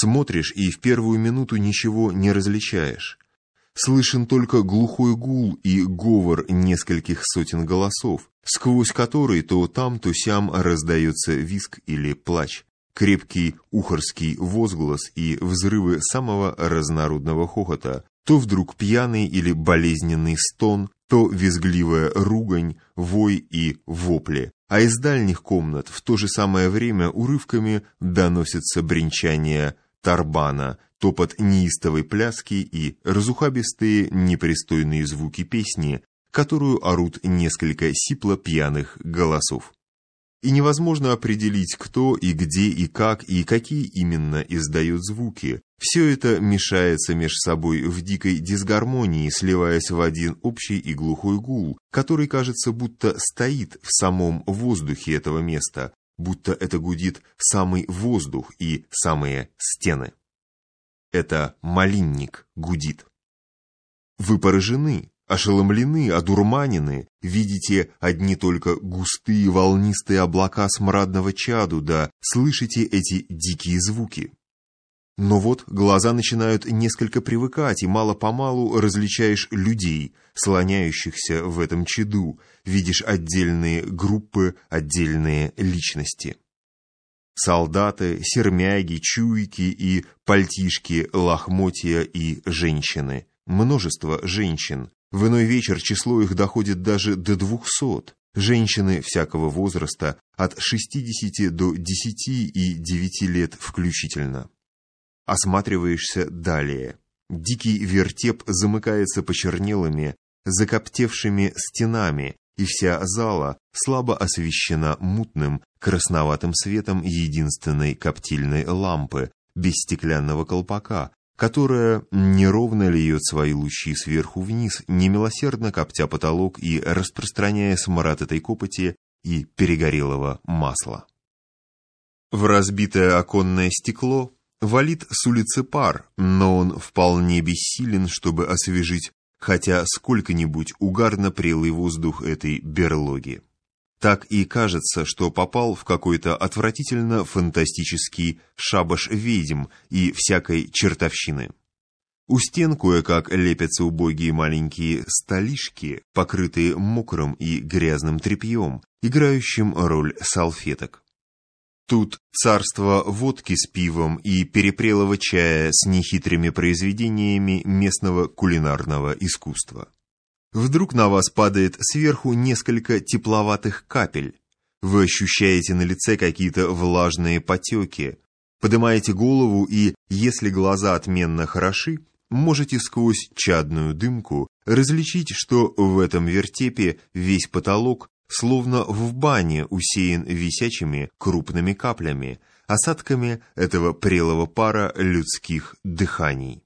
Смотришь и в первую минуту ничего не различаешь. Слышен только глухой гул и говор нескольких сотен голосов, сквозь который то там, то сям раздается виск или плач, крепкий ухорский возглас и взрывы самого разнородного хохота, то вдруг пьяный или болезненный стон, то визгливая ругань, вой и вопли, а из дальних комнат в то же самое время урывками доносится бренчание тарбана, топот неистовой пляски и разухабистые непристойные звуки песни, которую орут несколько сипло пьяных голосов и невозможно определить, кто и где и как и какие именно издают звуки. Все это мешается меж собой в дикой дисгармонии, сливаясь в один общий и глухой гул, который кажется будто стоит в самом воздухе этого места, будто это гудит самый воздух и самые стены. Это малинник гудит. Вы поражены, ошеломлены, одурманены, видите одни только густые волнистые облака смрадного чаду, да слышите эти дикие звуки. Но вот глаза начинают несколько привыкать, и мало-помалу различаешь людей, слоняющихся в этом чаду, видишь отдельные группы, отдельные личности. Солдаты, сермяги, чуйки и пальтишки, лохмотья и женщины. Множество женщин, в иной вечер число их доходит даже до двухсот. Женщины всякого возраста, от 60 до 10 и 9 лет включительно. Осматриваешься далее. Дикий вертеп замыкается почернелыми, закоптевшими стенами, и вся зала слабо освещена мутным, красноватым светом единственной коптильной лампы, без стеклянного колпака, которая неровно льет свои лучи сверху вниз, немилосердно коптя потолок и распространяя смрад этой копоти и перегорелого масла. В разбитое оконное стекло валит с улицы пар, но он вполне бессилен, чтобы освежить хотя сколько-нибудь угарно-прелый воздух этой берлоги так и кажется, что попал в какой-то отвратительно фантастический шабаш ведьм и всякой чертовщины. У стен кое-как лепятся убогие маленькие столишки, покрытые мокрым и грязным тряпьем, играющим роль салфеток. Тут царство водки с пивом и перепрелого чая с нехитрыми произведениями местного кулинарного искусства. Вдруг на вас падает сверху несколько тепловатых капель. Вы ощущаете на лице какие-то влажные потеки. Поднимаете голову и, если глаза отменно хороши, можете сквозь чадную дымку различить, что в этом вертепе весь потолок словно в бане усеян висячими крупными каплями, осадками этого прелого пара людских дыханий.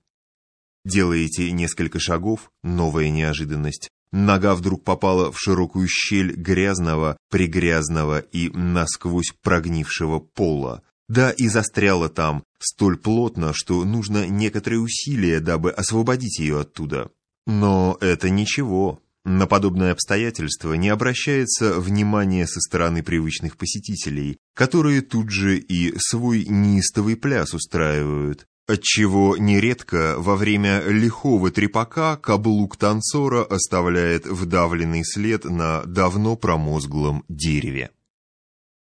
Делаете несколько шагов, новая неожиданность. Нога вдруг попала в широкую щель грязного, пригрязного и насквозь прогнившего пола. Да и застряла там столь плотно, что нужно некоторые усилия, дабы освободить ее оттуда. Но это ничего. На подобное обстоятельство не обращается внимания со стороны привычных посетителей, которые тут же и свой неистовый пляс устраивают, отчего нередко во время лихого трепака каблук танцора оставляет вдавленный след на давно промозглом дереве.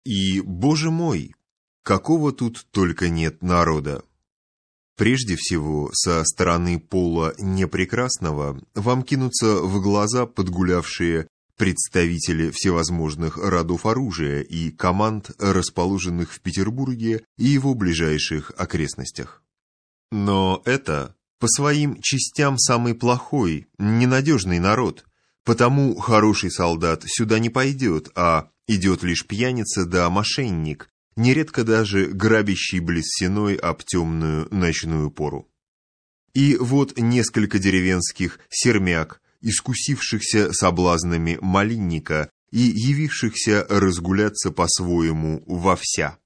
И, боже мой, какого тут только нет народа! Прежде всего, со стороны пола непрекрасного вам кинутся в глаза подгулявшие представители всевозможных родов оружия и команд, расположенных в Петербурге и его ближайших окрестностях. Но это по своим частям самый плохой, ненадежный народ, потому хороший солдат сюда не пойдет, а идет лишь пьяница да мошенник, нередко даже грабящий близ сеной об темную ночную пору. И вот несколько деревенских сермяк, искусившихся соблазнами малинника и явившихся разгуляться по-своему во вся.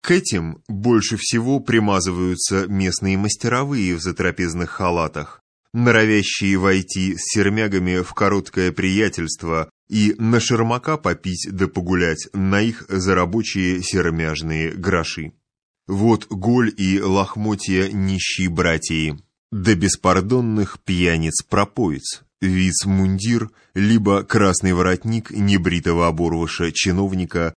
К этим больше всего примазываются местные мастеровые в затрапезных халатах, норовящие войти с сермягами в короткое приятельство и на шермака попить да погулять на их зарабочие сермяжные гроши. Вот голь и лохмотья нищие братьи, да беспардонных пьяниц пропоиц, виц-мундир, либо красный воротник небритого оборвыша чиновника